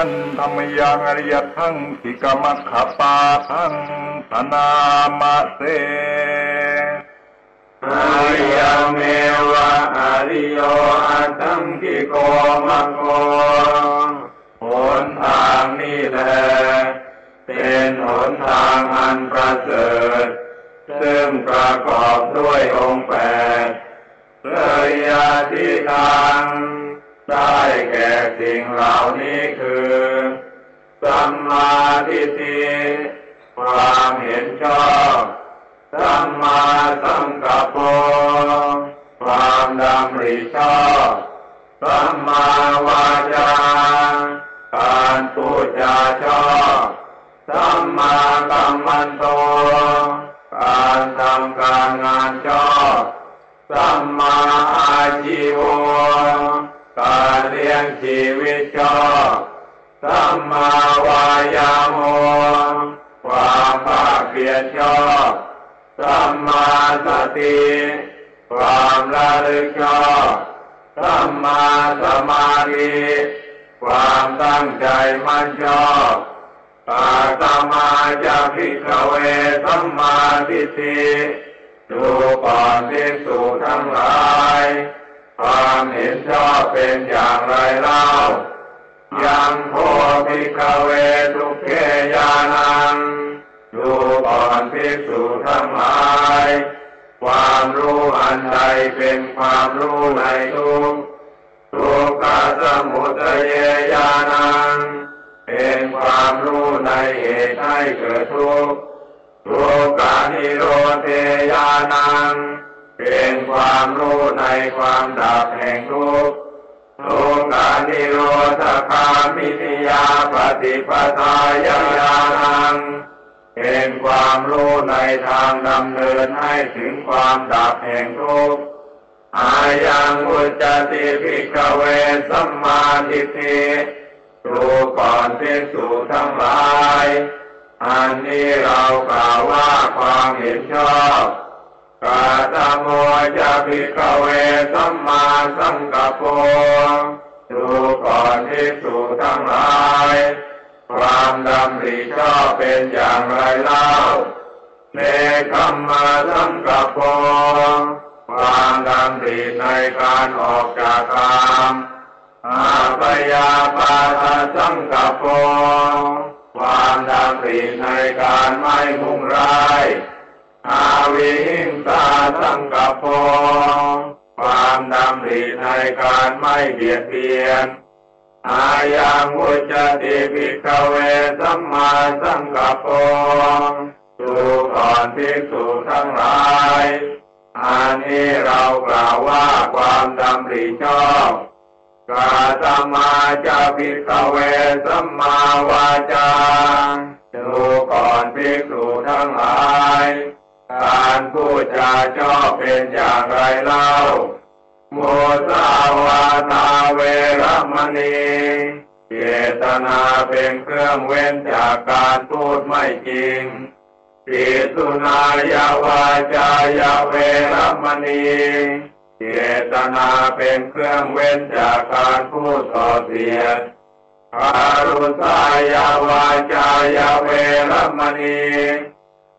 ท่านธรรมยังอริยทั้งทิกมัคขปาทั้งธนามาเสอายังเมวะอริโยอัตตังกิโกมะโกหนทางนี้แหละเป็นหนทางอันประเสริฐ ซึ่งประกอบด้วยองค์แปดเลยยาที่ทาง ได้แก่สิ่งเหล่านี้คือสัมมาทิฏฐิความเห็นชอบสัมมาสังกัปปะความดำริชอบสัมมาวาจาการพูดจาชอบสัมมากัมมันโต การทำการงานชอบสัมมาอาชีว การเลี้ยงชีวิตชอบสัมมาวายาโมความภาคเพียรชอบสัมมาสติความระลึกชอบสัมมาสมาธิความตั้งใจมั่นชอบตาตมาจะพิกเวสัมมาทิฏฐิดูก่อนภิกษุทั้งหลาย ความเห็นชอบเป็นอย่างไรเล่า ยังโพภิกเวทุกเกยานังดูก่อนภิกษุทั้งหลายความรู้อันใดเป็นความรู้ในทุกทุกขสมุทัยญาณัง เป็นความรู้ในเหตุให้เกิดทุกทุกขานิโรธญาณัง เป็นความรู้ในความดับแห่งทุกข์ทุกขานิโรธคามินิยาปฏิปทาญาณังเป็นความรู้ในทางดำเนินให้ถึงความดับแห่งทุกข์อายังอุจติภิกขเวสัมมาทิฏฐิรู้ก่อนภิกษุทั้งหลาย อันนี้เรากล่าวว่าความเห็นชอบ กาตโมจะภิกขเวสัมมาสังกัปโปรู้ก่อนภิกษุทั้งหลาย ความดำริชอบเป็นอย่างไรเล่าเนคัมมาสังกัปโปความดำริในการออกจากกามอาปยาปาทสังกัปโปความดำริในการไม่มุ่งร้าย อาวิหิงสาสังกปโปความดำริในการไม่เบียดเบียน อายังอุจติภิกขเวสัมมาสังกปปะดูก่อนภิกษุทั้งหลายอันนี้เรากล่าวว่าความดำริชอบกาตมาจะภิกขเวสัมมาวาจาดูก่อนภิกษุทั้งหลาย การพูดจาชอบเป็นอย่างไรเล่า โมสาวาตาเวรมณีเจตนาเป็นเครื่องเว้นจากการพูดไม่จริงปิสุนายาวาจายาเวรมณีเจตนาเป็นเครื่องเว้นจากการพูดส่อเสียดคารุสายาวาจายาเวรมณี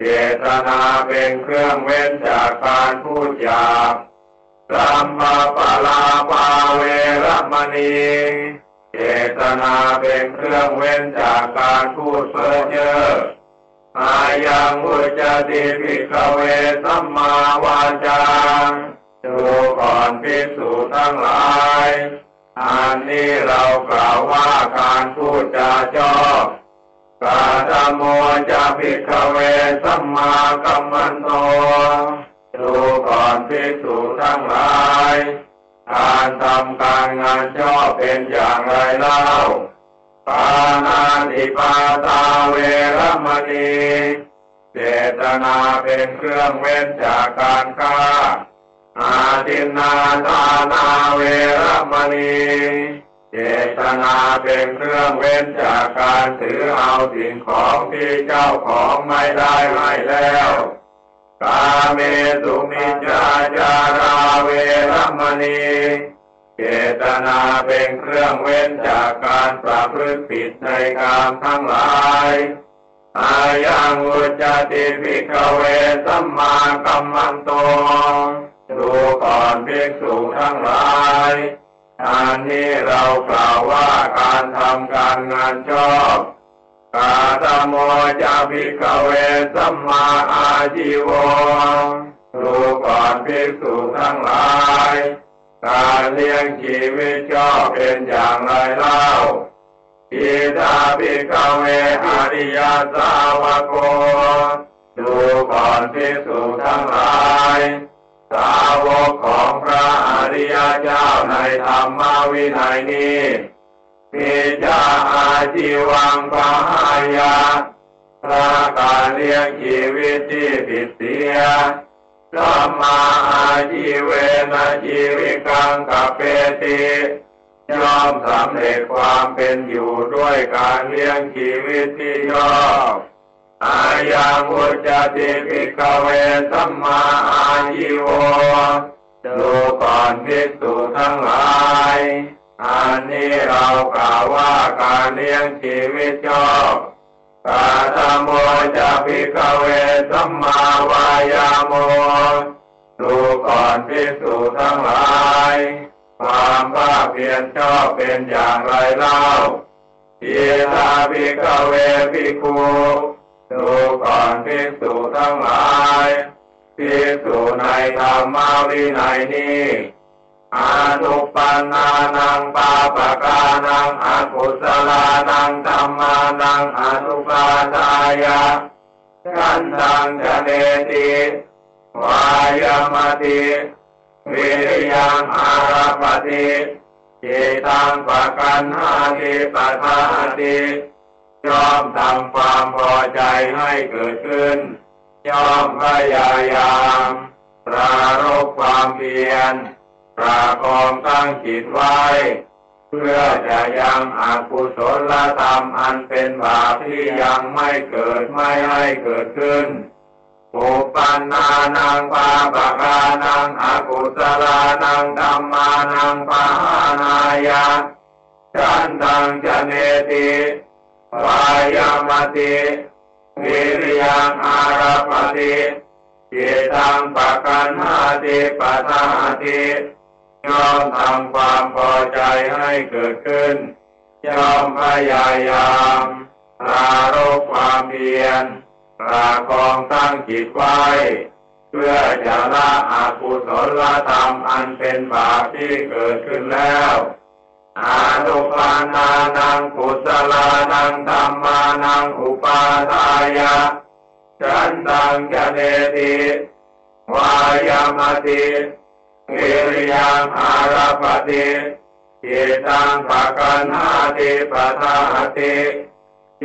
เจตนาเป็นเครื่องเว้นจากการพูดหยาบสัมมาปลาปาเวรมณีเจตนาเป็นเครื่องเว้นจากการพูดเพ้อเจ้ออายังอุจจติภิกเวสัมมาวาจาดูก่อนภิกษุทั้งหลาย อันนี้เรากล่าวว่าการพูดจาชอบ กาตโมจะภิกเวสัมมากัมมันโตดูก่อนภิกษุทั้งหลาย การทำการงานชอบเป็นอย่างไรเล่าปานาติปาตาเวรมณีเจตนาเป็นเครื่องเว้นจากการฆ่าอาทินนาทานาเวรมณี เจตนาเป็นเครื่องเว้นจากการถือเอาสิ่งของที่เจ้าของไม่ได้ให้แล้ว กาเมสุมิจาจาราเวรมณีเจตนาเป็นเครื่องเว้นจากการประพฤติผิดในกามทั้งหลายอายังอุจติภิกเวสัมมากัมมันโตดูก่อนภิกษุทั้งหลาย อันนี้เรากล่าวว่าการทำการงานชอบกาตโมจะภิกเวสัมมาอาชีวงดูก่อนภิกษุทั้งหลาย การเลี้ยงชีวิตชอบเป็นอย่างไรเล่าอิทาภิกเวอริยสาวกดูก่อนภิกษุทั้งหลาย สาวกของพระอริยเจ้าในธรรมวินัยนี้มีจาอาชีวังปะหายาพระการเลี้ยงชีวิตที่ผิดเสียสัมมาอาชีเวนะชีวิกังกับเปติยอมสำเร็จความเป็นอยู่ด้วยการเลี้ยงชีวิตที่ชอบอายังอุจจติภิกขเวสัมมาอา ภิกษุทั้งหลายอันนี้เรากล่าวว่าการเลี้ยงชีวิตชอบกาตโมจะภิกเวสัมมาวายาโมดูก่อนภิกษุทั้งหลาย ความภาเพียรชอบเป็นอย่างไรเล่าอิทาภิกเวภิกขุดูก่อนภิกษุทั้งหลายภิกษุในธรรมวินัยนี้ อานุปันนานังปาปะกานังอกุศลานังธรรมานังอนุปาทายะกันตังจเนติวายามติวิริยังอาราปติจิตังปะกันหาติปะทาติยอมทำความพอใจให้เกิดขึ้นยอมพยายามปรารบความเพียร ปราคองตั้งจิตไว้ เพื่อจะยังอกุศลธรรมอันเป็นบาปที่ยังไม่เกิดไม่ให้เกิดขึ้นปุปันนานังปาปะกานังอกุศลานังธรรมานังปาหานายะฉันตังจะเนติวายามติวิริยังอาราปติจิตังปะกันหาติปะทาติ ยอมทำความพอใจให้เกิดขึ้นยอมพยายามปรารบความเพียรปราคองตั้งจิตไว้ เพื่อจะละอากุศลธรรมอันเป็นบาปที่เกิดขึ้นแล้วอานุปานานังกุศลานังธรรมานังอุปาทายะฉันตังจะเนติวายามติ วิริยังอาราปติจิตังปะกันหาติปะทาติ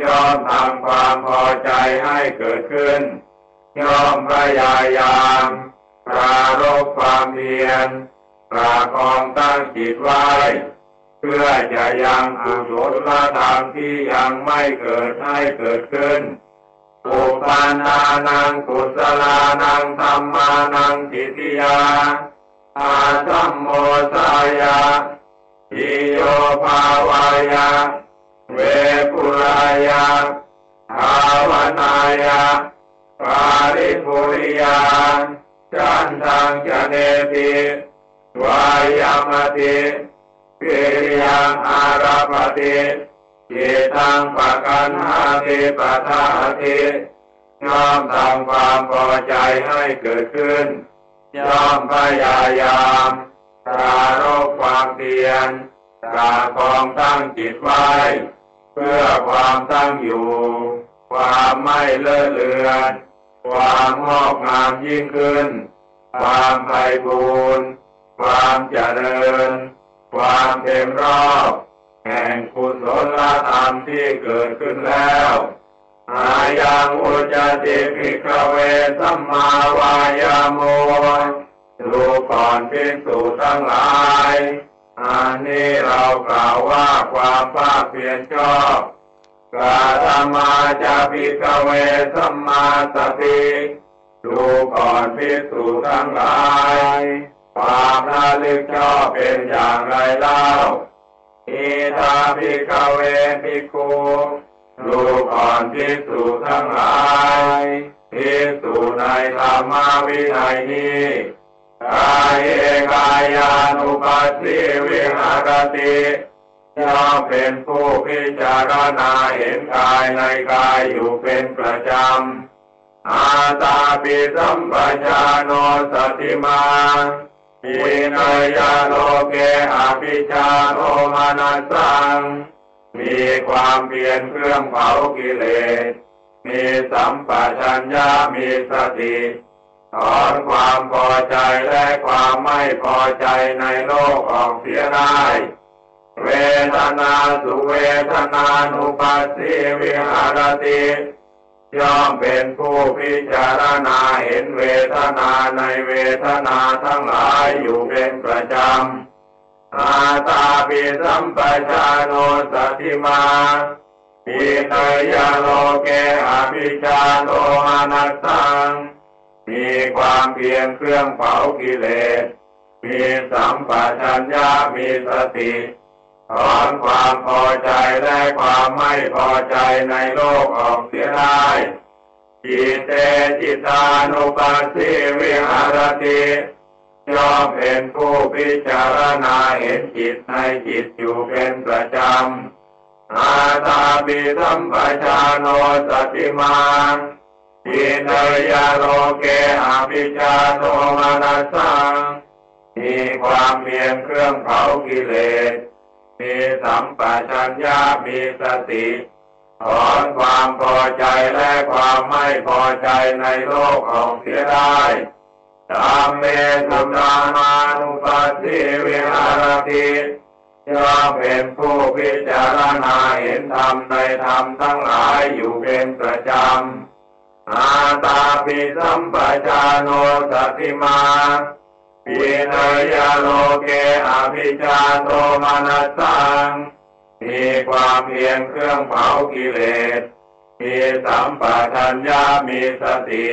ยอมทำความพอใจให้เกิดขึ้นยอมพยายามปรารบความเพียรปราคองตั้งจิตไว้ เพื่อจะยังกุศลธรรมที่ยังไม่เกิดให้เกิดขึ้นปุปานานังกุศลานังธรรมานังจิติยา อาสัมโมสายาอิโยภาวายาเวปุรายาภาวนายาปาริปุริยาจันทังจเนติวายามติปิริยังอาราปติจิตังปะกันหาติปะทาติยอมทำความพอใจให้เกิดขึ้น ยอมพยายามปรารบความเพียรปราคองตั้งจิตไว้ เพื่อความตั้งอยู่ ความไม่เลอะเลือน ความงอกงามยิ่งขึ้น ความไพบูรณ์ความเจริญ ความเต็มรอบ แห่งกุศลธรรมที่เกิดขึ้นแล้ว อายังอุจติภิกขเวสัมมาวายโมดูก่อนภิกษุทั้งหลายอันนี้เรากล่าวว่าความภาคเพียรชอบกาธมาจะภิกเวสัมมาสติดูก่อนภิกษุทั้งหลายความระลึกชอบเป็นอย่างไรเล่าอิทาภิกเวภิกขุ ลูกอ่อนภิกษุทั้งหลายภิกษุในธรรมวินัยนี้กายเอกายานุปัสสิวิหารติย่อมเป็นผู้พิจารณาเห็นกายในกายอยู่เป็นประจำ อาตาปิสัมปชาโนสติมาวินัยโลเกอภิชาโทมานัสสัง มีความเพียรเครื่องเผากิเลส มีสัมปชัญญะมีสติถอนความพอใจและความไม่พอใจในโลกออกเสียได้เวทนาสุเวทนานุปัสสิวิหารติย่อมเป็นผู้พิจารณาเห็นเวทนาในเวทนาทั้งหลายอยู่เป็นประจำ อาตาปิสัมปชาโนสติมาปิเนยโลเกอภิชาโทมานัสสัง มีความเพียรเครื่องเผากิเลส มีสัมปชัญญะมีสติถอนความพอใจและความไม่พอใจในโลกออกเสียได้จิตเตจิตานุปัสสิวิหารติ ย่อมเป็นผู้พิจารณาเห็นจิตในจิตอยู่เป็นประจำอาตาปิสัมปชาโนสติมาปิเนยโลเกอภิชาโทมานัสสังมีความเพียรเครื่องเผากิเลส มีสัมปชัญญะมีสติถอนความพอใจและความไม่พอใจในโลกออกเสียได้ ตามเมสุนามานุปัสสิวิหารติย่อมเป็นผู้พิจารณาเห็นธรรมในธรรมทั้งหลายอยู่เป็นประจำอาตาปิสัมปชาโนสติมาปิเนยโลเกอภิชาโทมานัสสังมีความเพียรเครื่องเผากิเลส มีสัมปชัญญะมีสติ